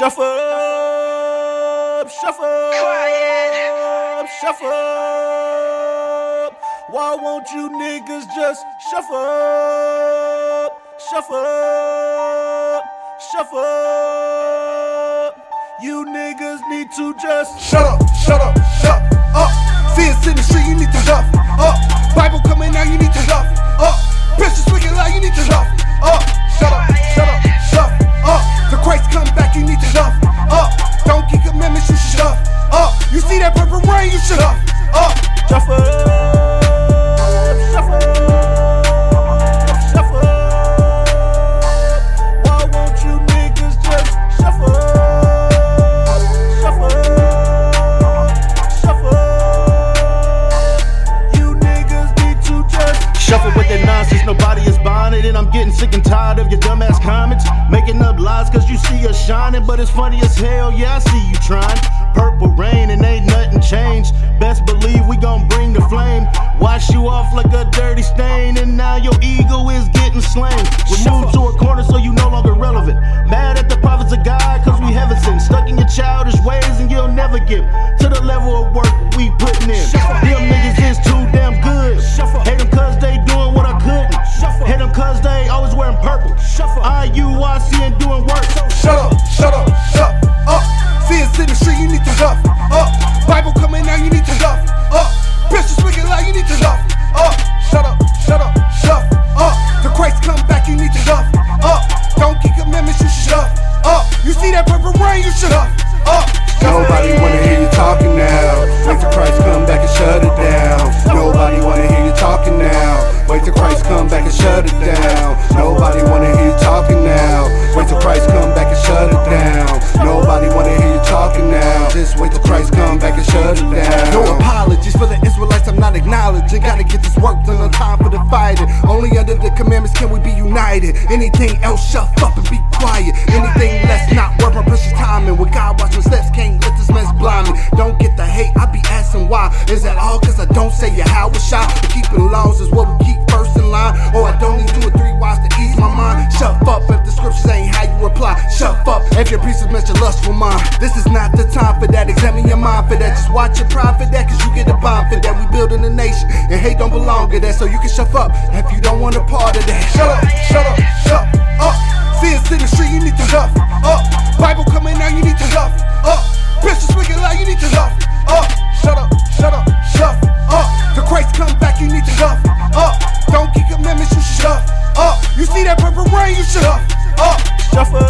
Shuffle up, shuffle up, shuffle up. Why won't you niggas just shuffle up, shuffle up, shuffle up? You niggas need to just shut up, shut up, purple rain, you should huff up. Oh. shuffle up, shuffle up, shuffle up. Why won't you niggas just shuffle up, shuffle up, shuffle up? You niggas need to just Shuffle with that nonsense, nobody is buying it. And I'm getting sick and tired of your dumbass comments. Making up lies cause you see us shining. But it's funny as hell, yeah, I see you trying. Wash you off like a dirty stain. And now your ego is getting slain. Removed to a corner so you no longer rain, you up. Uh. Nobody wanna hear you talking now. Wait till Christ come back and shut it down. Nobody wanna hear you talking now. Wait till Christ come back and shut it down. Nobody wanna hear you talking now. Wait till Christ come back and shut it down. Nobody wanna hear you talking now. Just wait till Christ come back and shut it down. No apologies for the Israelites, Not acknowledging. Gotta get this work done on time for the fighting. Only under the commandments can we be united. Anything else, shut up and be quiet. Anything less, not worth my precious time. And with God watch my steps, can't let this mess blind me. Don't get the hate, I be asking why. Is that all cause I don't say your how was shot? Keeping laws is what we keep first in line. Or I don't need two or three wives to ease my mind. Shut up if the scriptures ain't how you reply. Shut up if your pieces match your lustful mind. This is not the time for that. Examine your mind for that. Just watch your pride for that, cause you get a bomb for that building a nation. And hate don't belong to that, so you can shut up if you don't want a part of that. Shut up, shut up, shut up. Sin City Street, you need to shut up. Bible coming out, you need to shut up. Bitches speaking loud, you need to shut up. Shut up, shut up, shut up. The Christ come back, you need to shut up. Don't keep commandments, you shut up. You see that purple rain, you shut up. Shut up.